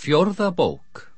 Fjórða bók.